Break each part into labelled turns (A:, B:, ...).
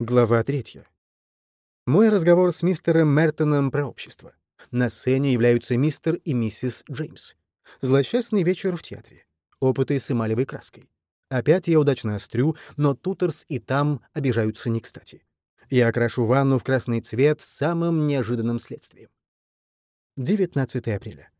A: Глава третья. Мой разговор с мистером Мертоном про общество. На сцене являются мистер и миссис Джеймс. Злосчастный вечер в театре. Опыты с эмалевой краской. Опять я удачно острю, но Тутерс и там обижаются не кстати. Я окрашу ванну в красный цвет самым неожиданным следствием. 19 апреля.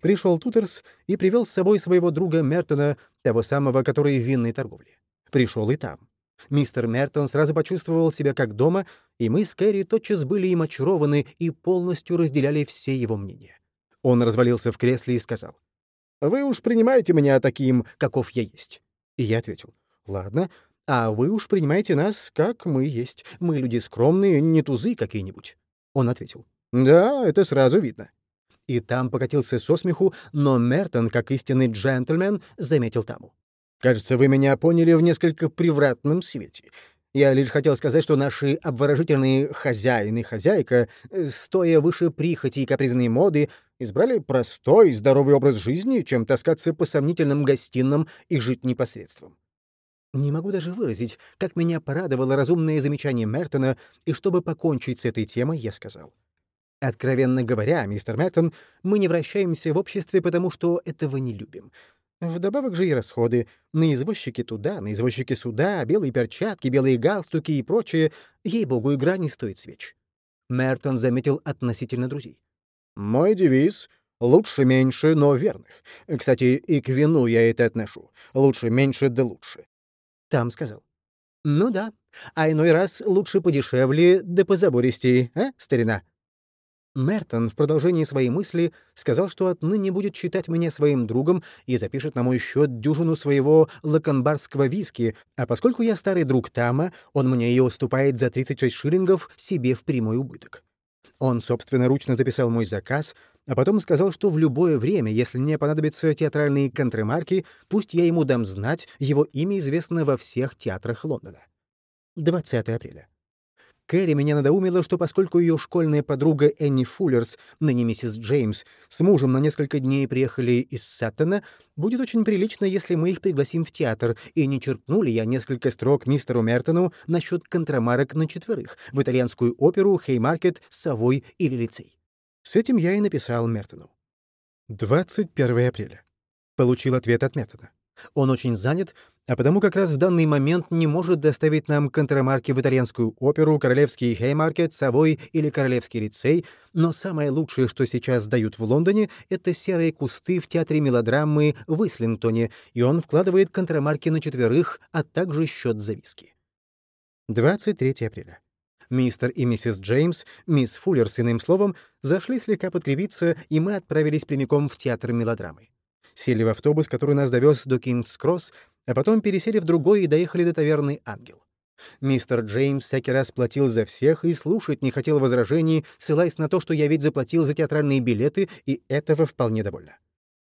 A: Пришел Тутерс и привел с собой своего друга Мертона, того самого, который в винной торговле. Пришел и там. Мистер Мертон сразу почувствовал себя как дома, и мы с Кэрри тотчас были им очарованы и полностью разделяли все его мнения. Он развалился в кресле и сказал, «Вы уж принимаете меня таким, каков я есть». И я ответил, «Ладно, а вы уж принимаете нас, как мы есть. Мы люди скромные, не тузы какие-нибудь». Он ответил, «Да, это сразу видно». И там покатился со смеху, но Мертон, как истинный джентльмен, заметил таму. Кажется, вы меня поняли в несколько превратном свете. Я лишь хотел сказать, что наши обворожительные хозяин и хозяйка, э, стоя выше прихоти и капризной моды, избрали простой, здоровый образ жизни, чем таскаться по сомнительным гостиным и жить непосредством. Не могу даже выразить, как меня порадовало разумное замечание Мертона, и чтобы покончить с этой темой, я сказал. Откровенно говоря, мистер Мертон, мы не вращаемся в обществе, потому что этого не любим. Вдобавок же и расходы. На извозчики туда, на извозчики сюда, белые перчатки, белые галстуки и прочее. Ей-богу, игра не стоит свеч. Мертон заметил относительно друзей. «Мой девиз — лучше меньше, но верных. Кстати, и к вину я это отношу. Лучше меньше, да лучше». Там сказал. «Ну да, а иной раз лучше подешевле, да позабористей, а, старина?» Мертон в продолжении своей мысли сказал, что отныне будет считать меня своим другом и запишет на мой счет дюжину своего лаконбарского виски, а поскольку я старый друг Тама, он мне ее уступает за 36 шиллингов себе в прямой убыток. Он собственноручно записал мой заказ, а потом сказал, что в любое время, если мне понадобятся театральные контремарки, пусть я ему дам знать, его имя известно во всех театрах Лондона. 20 апреля. Кэрри меня надоумила, что поскольку ее школьная подруга Энни Фуллерс, ныне миссис Джеймс, с мужем на несколько дней приехали из Саттона, будет очень прилично, если мы их пригласим в театр, и не черкнули я несколько строк мистеру Мертону насчет контрамарок на четверых в итальянскую оперу, Хеймаркет, Совой или Лицей. С этим я и написал Мертону. 21 апреля. Получил ответ от Мертона. Он очень занят, а потому как раз в данный момент не может доставить нам контрамарки в итальянскую оперу, королевский Хеймаркет, Совой или королевский лицей, но самое лучшее, что сейчас дают в Лондоне, это серые кусты в театре мелодрамы в Ислингтоне, и он вкладывает контрамарки на четверых, а также счет за виски. 23 апреля. Мистер и миссис Джеймс, мисс Фуллер с иным словом, зашли слегка подкрепиться, и мы отправились прямиком в театр мелодрамы сели в автобус, который нас довез до Кингс-Кросс, а потом пересели в другой и доехали до таверны «Ангел». Мистер Джеймс всякий раз платил за всех и слушать не хотел возражений, ссылаясь на то, что я ведь заплатил за театральные билеты, и этого вполне довольно.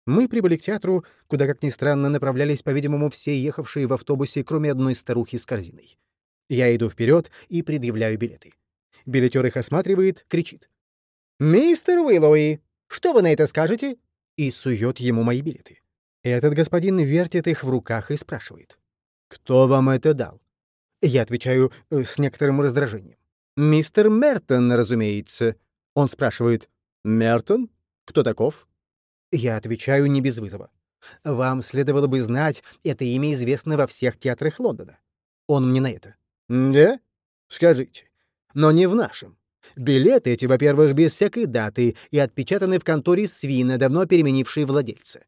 A: Мы прибыли к театру, куда, как ни странно, направлялись, по-видимому, все ехавшие в автобусе, кроме одной старухи с корзиной. Я иду вперед и предъявляю билеты. Билетер их осматривает, кричит. «Мистер Уиллоуи, что вы на это скажете?» И сует ему мои билеты. Этот господин вертит их в руках и спрашивает. «Кто вам это дал?» Я отвечаю э, с некоторым раздражением. «Мистер Мертон, разумеется». Он спрашивает. «Мертон? Кто таков?» Я отвечаю не без вызова. «Вам следовало бы знать, это имя известно во всех театрах Лондона». Он мне на это. «Да? Скажите. Но не в нашем. Билеты эти, во-первых, без всякой даты и отпечатаны в конторе Свина, давно переменившей владельца.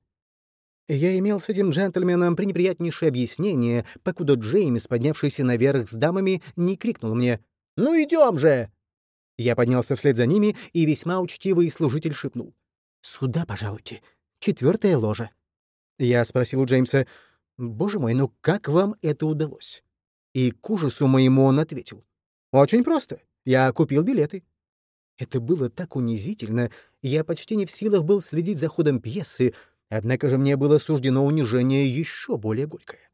A: Я имел с этим джентльменом пренеприятнейшее объяснение, покуда Джеймс, поднявшийся наверх с дамами, не крикнул мне «Ну идем же!». Я поднялся вслед за ними, и весьма учтивый служитель шепнул «Сюда, пожалуйте, четвертая ложа». Я спросил у Джеймса «Боже мой, ну как вам это удалось?» И к ужасу моему он ответил «Очень просто. Я купил билеты. Это было так унизительно, я почти не в силах был следить за ходом пьесы, однако же мне было суждено унижение еще более горькое.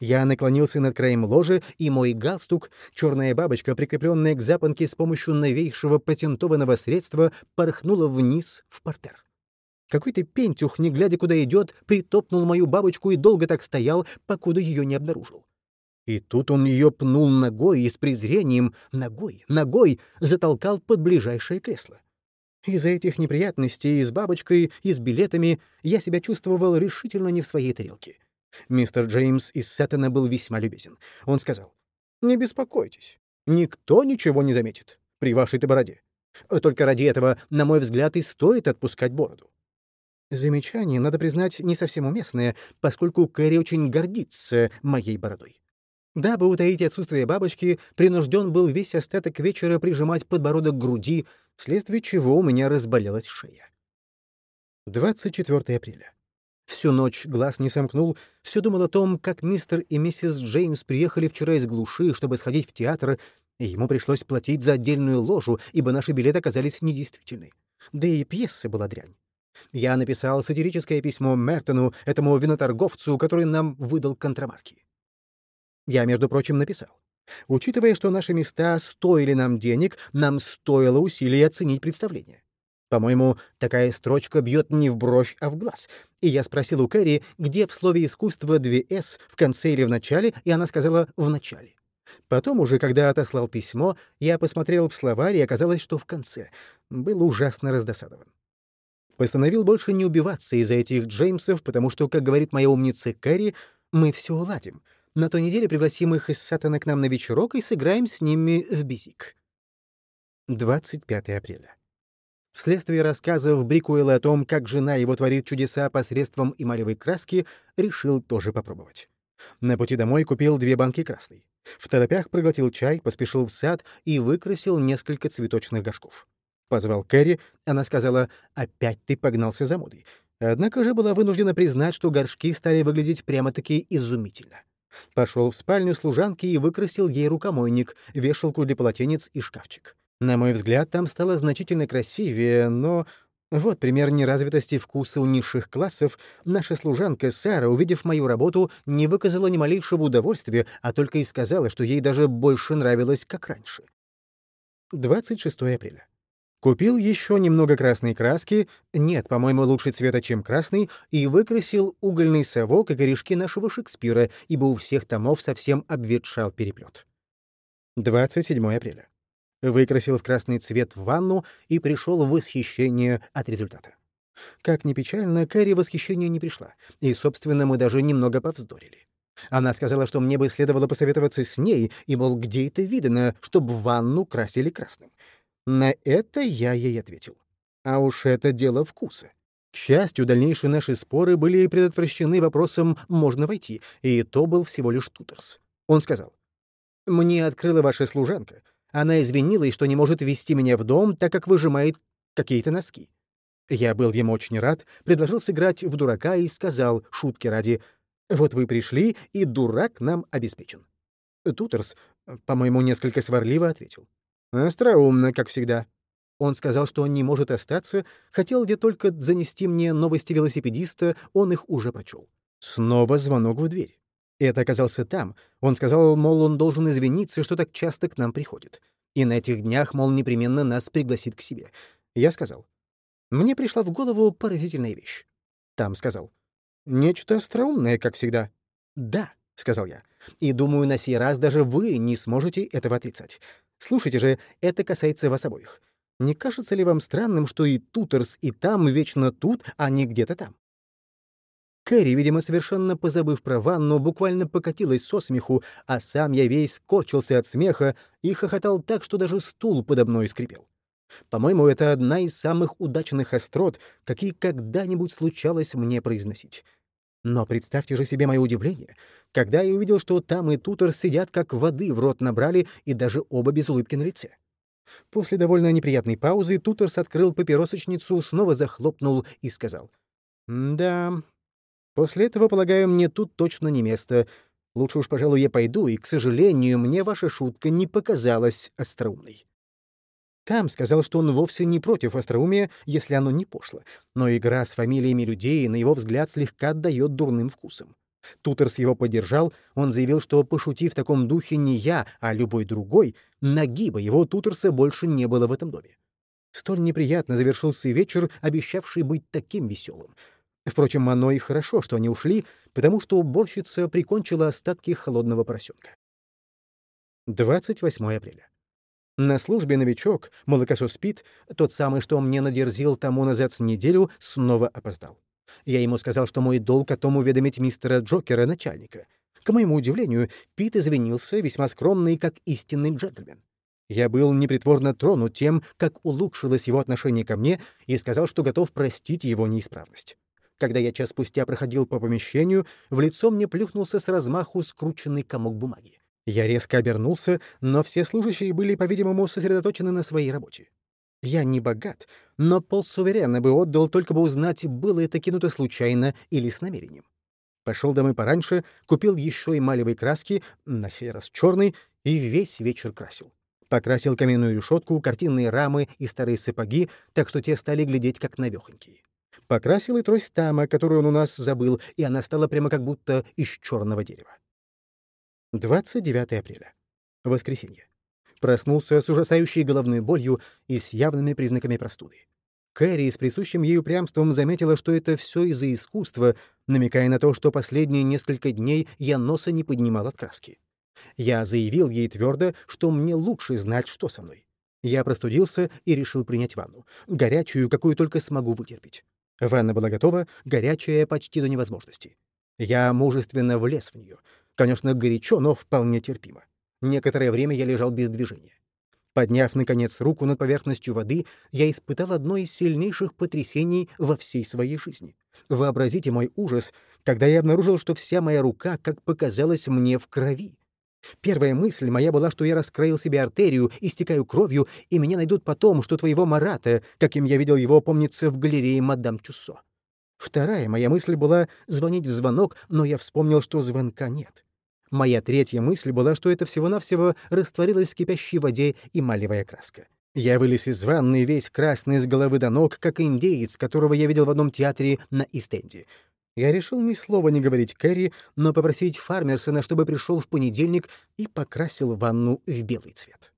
A: Я наклонился над краем ложи, и мой галстук, черная бабочка, прикрепленная к запонке с помощью новейшего патентованного средства, порхнула вниз в портер. Какой-то пентюх, не глядя куда идет, притопнул мою бабочку и долго так стоял, покуда ее не обнаружил. И тут он ее пнул ногой и с презрением, ногой, ногой, затолкал под ближайшее кресло. Из-за этих неприятностей и с бабочкой, и с билетами я себя чувствовал решительно не в своей тарелке. Мистер Джеймс из Сеттона был весьма любезен. Он сказал, «Не беспокойтесь, никто ничего не заметит при вашей-то бороде. Только ради этого, на мой взгляд, и стоит отпускать бороду». Замечание, надо признать, не совсем уместное, поскольку Кэрри очень гордится моей бородой. Дабы утаить отсутствие бабочки, принужден был весь остаток вечера прижимать подбородок к груди, вследствие чего у меня разболелась шея. 24 апреля. Всю ночь глаз не сомкнул, все думал о том, как мистер и миссис Джеймс приехали вчера из глуши, чтобы сходить в театр, и ему пришлось платить за отдельную ложу, ибо наши билеты оказались недействительны. Да и пьеса была дрянь. Я написал сатирическое письмо Мертону, этому виноторговцу, который нам выдал контрамарки. Я, между прочим, написал. Учитывая, что наши места стоили нам денег, нам стоило усилий оценить представление. По-моему, такая строчка бьет не в бровь, а в глаз. И я спросил у Кэрри, где в слове «искусство» две «с» в конце или в начале, и она сказала «в начале». Потом уже, когда отослал письмо, я посмотрел в словарь, и оказалось, что в конце. Был ужасно раздосадован. Постановил больше не убиваться из-за этих Джеймсов, потому что, как говорит моя умница Кэрри, мы все уладим. На той неделе пригласим их из Сатана к нам на вечерок и сыграем с ними в бизик. 25 апреля. Вследствие рассказов Брикуэлла о том, как жена его творит чудеса посредством эмалевой краски, решил тоже попробовать. На пути домой купил две банки красной. В торопях проглотил чай, поспешил в сад и выкрасил несколько цветочных горшков. Позвал Кэрри, она сказала, «Опять ты погнался за модой». Однако же была вынуждена признать, что горшки стали выглядеть прямо-таки изумительно. Пошел в спальню служанки и выкрасил ей рукомойник, вешалку для полотенец и шкафчик. На мой взгляд, там стало значительно красивее, но... Вот пример неразвитости вкуса у низших классов. Наша служанка Сара, увидев мою работу, не выказала ни малейшего удовольствия, а только и сказала, что ей даже больше нравилось, как раньше. 26 апреля. Купил еще немного красной краски, нет, по-моему, лучше цвета, чем красный, и выкрасил угольный совок и корешки нашего Шекспира, ибо у всех томов совсем обветшал переплет. 27 апреля. Выкрасил в красный цвет ванну и пришел в восхищение от результата. Как ни печально, Кэрри в восхищение не пришла, и, собственно, мы даже немного повздорили. Она сказала, что мне бы следовало посоветоваться с ней, и, мол, где это видно, чтобы ванну красили красным. На это я ей ответил. А уж это дело вкуса. К счастью, дальнейшие наши споры были предотвращены вопросом «можно войти», и то был всего лишь Тутерс. Он сказал, «Мне открыла ваша служанка. Она извинилась, что не может вести меня в дом, так как выжимает какие-то носки. Я был ему очень рад, предложил сыграть в дурака и сказал, шутки ради, «Вот вы пришли, и дурак нам обеспечен». Тутерс, по-моему, несколько сварливо ответил. Остроумно, как всегда. Он сказал, что он не может остаться, хотел где только занести мне новости велосипедиста, он их уже прочел. Снова звонок в дверь. Это оказался там. Он сказал, мол, он должен извиниться, что так часто к нам приходит. И на этих днях, мол, непременно нас пригласит к себе. Я сказал. Мне пришла в голову поразительная вещь. Там сказал. Нечто остроумное, как всегда. Да, — сказал я. «И думаю, на сей раз даже вы не сможете этого отрицать. Слушайте же, это касается вас обоих. Не кажется ли вам странным, что и Тутерс, и там вечно тут, а не где-то там?» Кэрри, видимо, совершенно позабыв про ванну, буквально покатилась со смеху, а сам я весь корчился от смеха и хохотал так, что даже стул подо мной скрипел. По-моему, это одна из самых удачных острот, какие когда-нибудь случалось мне произносить. Но представьте же себе мое удивление, когда я увидел, что там и Тутор сидят, как воды в рот набрали, и даже оба без улыбки на лице. После довольно неприятной паузы Туторс открыл папиросочницу, снова захлопнул и сказал. «Да, после этого, полагаю, мне тут точно не место. Лучше уж, пожалуй, я пойду, и, к сожалению, мне ваша шутка не показалась остроумной». Там сказал, что он вовсе не против остроумия, если оно не пошло, но игра с фамилиями людей, на его взгляд, слегка отдает дурным вкусом. Тутерс его поддержал, он заявил, что, пошутив в таком духе не я, а любой другой, нагиба его Тутерса больше не было в этом доме. Столь неприятно завершился вечер, обещавший быть таким веселым. Впрочем, оно и хорошо, что они ушли, потому что уборщица прикончила остатки холодного поросенка. 28 апреля. На службе новичок, молокосос Пит, тот самый, что мне надерзил тому назад с неделю, снова опоздал. Я ему сказал, что мой долг о том уведомить мистера Джокера, начальника. К моему удивлению, Пит извинился, весьма скромный, как истинный джентльмен. Я был непритворно тронут тем, как улучшилось его отношение ко мне, и сказал, что готов простить его неисправность. Когда я час спустя проходил по помещению, в лицо мне плюхнулся с размаху скрученный комок бумаги. Я резко обернулся, но все служащие были, по-видимому, сосредоточены на своей работе. Я не богат, но полсуверенно бы отдал, только бы узнать, было это кинуто случайно или с намерением. Пошел домой пораньше, купил еще эмалевой краски, на сей раз черный, и весь вечер красил. Покрасил каменную решетку, картинные рамы и старые сапоги, так что те стали глядеть как навехонькие. Покрасил и трость тама, которую он у нас забыл, и она стала прямо как будто из черного дерева. 29 апреля. Воскресенье. Проснулся с ужасающей головной болью и с явными признаками простуды. Кэрри с присущим ей упрямством заметила, что это все из-за искусства, намекая на то, что последние несколько дней я носа не поднимал от краски. Я заявил ей твердо, что мне лучше знать, что со мной. Я простудился и решил принять ванну. Горячую, какую только смогу вытерпеть. Ванна была готова, горячая почти до невозможности. Я мужественно влез в нее. Конечно, горячо, но вполне терпимо. Некоторое время я лежал без движения. Подняв, наконец, руку над поверхностью воды, я испытал одно из сильнейших потрясений во всей своей жизни. Вообразите мой ужас, когда я обнаружил, что вся моя рука, как показалось мне, в крови. Первая мысль моя была, что я раскроил себе артерию, истекаю кровью, и меня найдут потом, что твоего Марата, каким я видел его, помнится, в галерее мадам Чуссо. Вторая моя мысль была звонить в звонок, но я вспомнил, что звонка нет. Моя третья мысль была, что это всего-навсего растворилось в кипящей воде эмалевая краска. Я вылез из ванны весь красный с головы до ног, как индеец, которого я видел в одном театре на Истенде. Я решил ни слова не говорить Кэрри, но попросить Фармерсона, чтобы пришел в понедельник и покрасил ванну в белый цвет.